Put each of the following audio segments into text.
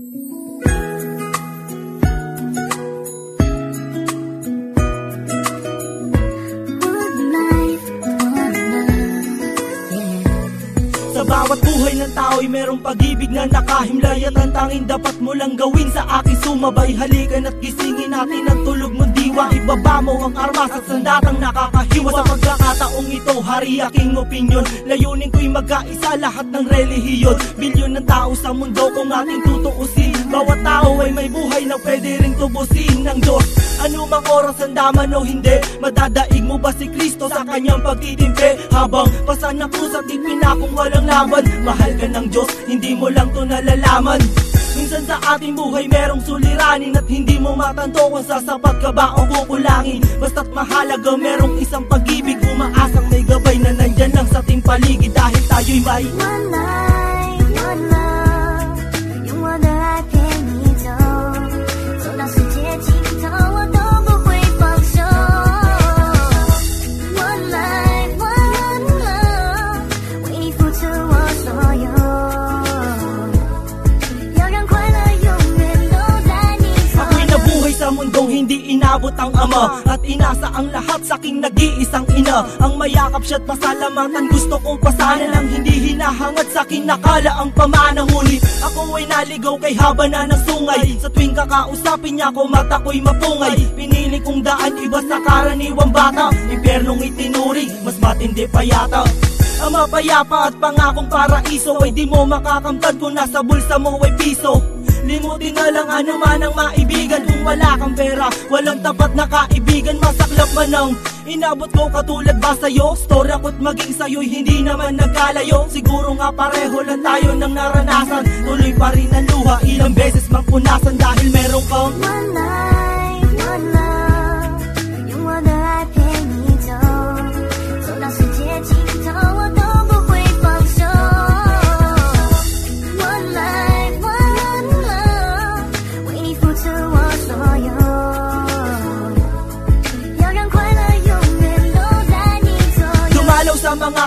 Sa bawat buhay ng tao'y merong pag-ibig na nakahimlay At ang tanging dapat mo lang gawin. Sa akin sumabay Halikan at gisingin natin ang tulog mong diwa Ibaba mo ang armas at sandatang nakakahiwa Sa pagkakataong ito, hari aking opinyon Layunin ko'y magkaisa lahat ng relihiyon. Bilyon ng tao sa mundo kung ating tutuusin. Bawat tao ay may buhay na pwede ring tubusin ng Diyos. Ano mang oras ang daman o hindi Madadaig mo ba si Kristo sa kanyang pagtitimpe Habang pasan ng krus at ipinakong walang laban Mahal ka ng Diyos, hindi mo lang to nalalaman Minsan sa ating buhay merong suliranin At hindi mo matanto kung sasapat ka ba o kukulangin. Basta't mahalaga merong isang pag-ibig Umaasang may gabay na nandyan lang sa ating paligid Dahil tayo'y may One inabot ang ama At inasa ang lahat sa aking nag-iisang ina. Ang mayakap siya't pasalamatan Gusto kong pasanan ang hindi hinahangad sa akin Nakala ang pamana. Ngunit ako ay naligaw kay haba na ng sungay Sa tuwing kakausapin niya ko mata ko'y mapungay. Pinili kong daan iba sa karaniwang bata. Impernong itinuri mas matindi pa yata. Ang mapayapa at pangakong paraiso Ay di mo makakamtan kung nasa bulsa mo ay piso Limutin na lang ano man ang maibigan. Kung wala kang pera, walang tapat na kaibigan. Masaklap man ang inabot ko katulad ba sa'yo? Story ako't maging sa'yo'y hindi naman nagkalayo. Siguro nga pareho lang tayo ng naranasan. Tuloy pa rin ang luha, ilang beses mang punasan Dahil meron kang One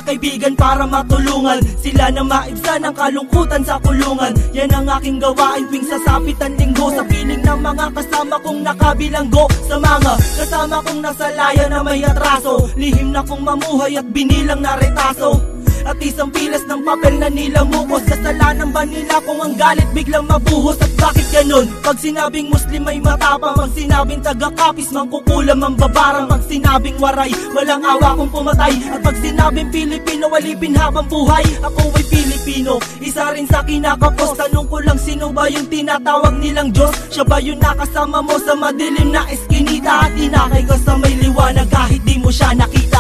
kaibigan para matulungan. Sila na maibsan ang kalungkutan sa kulungan. Yan ang aking gawain tuwing sasapit ang linggo. Sa piling ng mga kasama kong nakabilanggo. Sa mga kasama kong nasa laya na may atraso. Lihim na kong mamuhay at binilang na retaso at isang pilas ng papel na nilamukos. Kasalanan ba nila kung ang galit biglang mabuhos? At bakit ganun? Pag sinabing Muslim ay matapang Pag sinabing taga-kapis mangkukulam ang babarang Pag sinabing waray, walang awa kung pumatay. At pag sinabing Pilipino, walipin habang buhay. Ako ay Pilipino, isa rin sa kinakapos. Tanong ko lang sino ba yung tinatawag nilang Diyos? Siya ba yung nakasama mo sa madilim na eskinita? At inakay ka sa may liwanag kahit di mo siya nakita